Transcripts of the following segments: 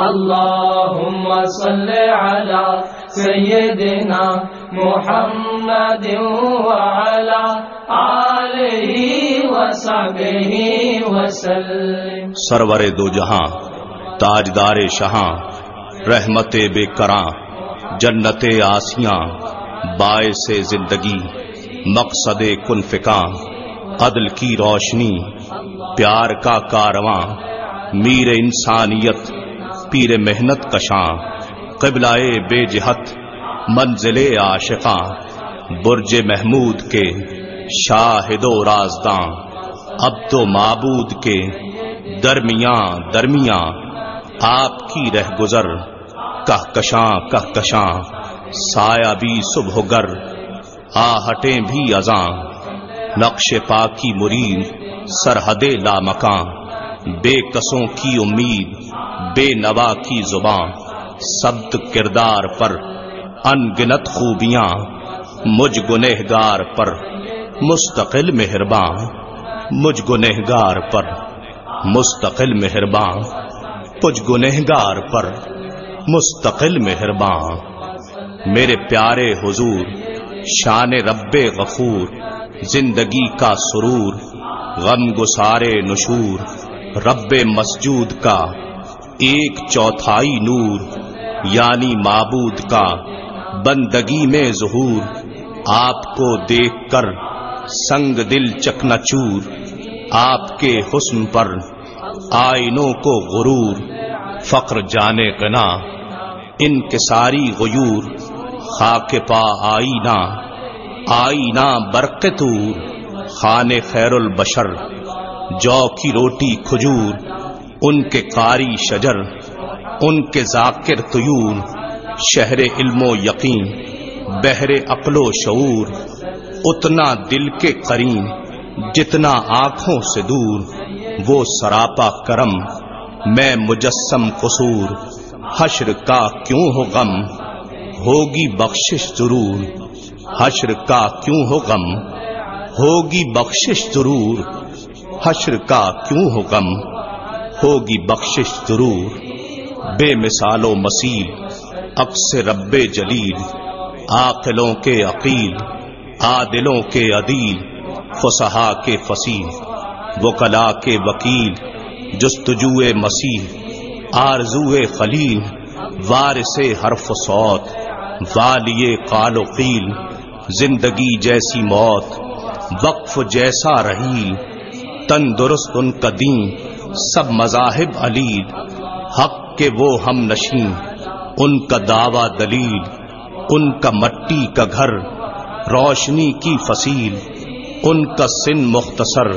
اللهم صل على سيدنا محمد وعلى آله وصحبه وسلم. سرور دو جہاں، تاجدار شہاں، رحمت بے کراں، جنت آسیاں، باعث زندگی، مقصد کن فکاں عدل کی روشنی، پیار کا کارواں میر انسانیت پیر محنت کشاں، قبلائے بے جہت، منزل عاشقاں، برج محمود کے شاہد و رازداں اب تو معبود کے درمیاں درمیاں، آپ کی رہ گزر کہکشاں کہکشاں سایہ بھی صبح گر، آہٹیں بھی ازاں، نقش پاکی مرید سرحد لامکاں۔ بے کسوں کی امید بے نوا کی زباں سبت کردار پر ان گنت خوبیاں، مجھ گنہگار پر مستقل مہرباں مجھ گنہگار پر مستقل مہرباں کچھ گنہگار پر مستقل مہرباں میرے پیارے حضور، شان رب غفور، زندگی کا سرور غم گسارے نشور۔ رب مسجود کا ایک چوتھائی نور یعنی معبود کا بندگی میں ظہور، آپ کو دیکھ کر سنگ دل چکنا چور، آپ کے حسن پر آئینوں کو غرور، فقر جانے گنا، ان کے ساری غیور، خاک پا آئینہ آئینہ برقتور، خان خیر البشر۔ جو کی روٹی کھجور، ان کے قاری شجر، ان کے ذاکر طیور، شہر علم و یقین، بہر عقل و شعور، اتنا دل کے قرین، جتنا آنکھوں سے دور، وہ سراپا کرم، میں مجسم قصور، حشر کا کیوں ہو غم؟ ہوگی بخشش ضرور، حشر کا کیوں ہو غم؟ ہوگی بخشش ضرور حشر کا کیوں ہو غم؟ ہوگی بخشش ضرور۔ بے مثال و مسیل اکس رب جلیل۔ عاقلوں کے عقیل، عادلوں کے عدیل۔ فسحا کے فصیل وکلا کے وکیل۔ جستجو مسیح آرزو خلیل۔ وارث حرف سوت والی قال و قیل۔ زندگی جیسی موت، وقف جیسا رحیل۔ تندرست ان کا دین، سب مذاہب علید، حق کے وہ ہم نشین، ان کا دعوی دلیل، ان کا مٹی کا گھر، روشنی کی فصیل، ان کا سن مختصر،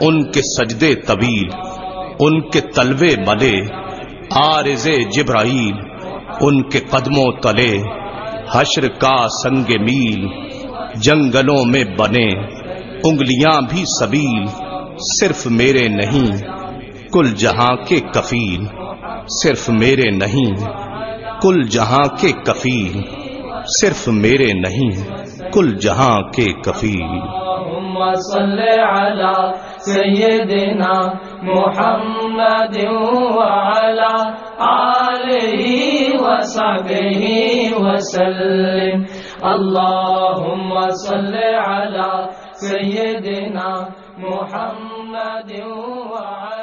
ان کے سجدے طویل، ان کے تلوے ملے آرز جبرائیل، ان کے قدموں تلے، حشر کا سنگ میل، جنگلوں میں بنے، انگلیاں بھی سبیل صرف میرے نہیں، کل جہاں کے کفیل، صرف میرے نہیں، کل جہاں کے کفیل، صرف میرے نہیں، کل جہاں کے کفیل۔ سیدنا محمد وعلى آله وصحبه وسلم۔ اللهم صل على سيدنا محمد وعلى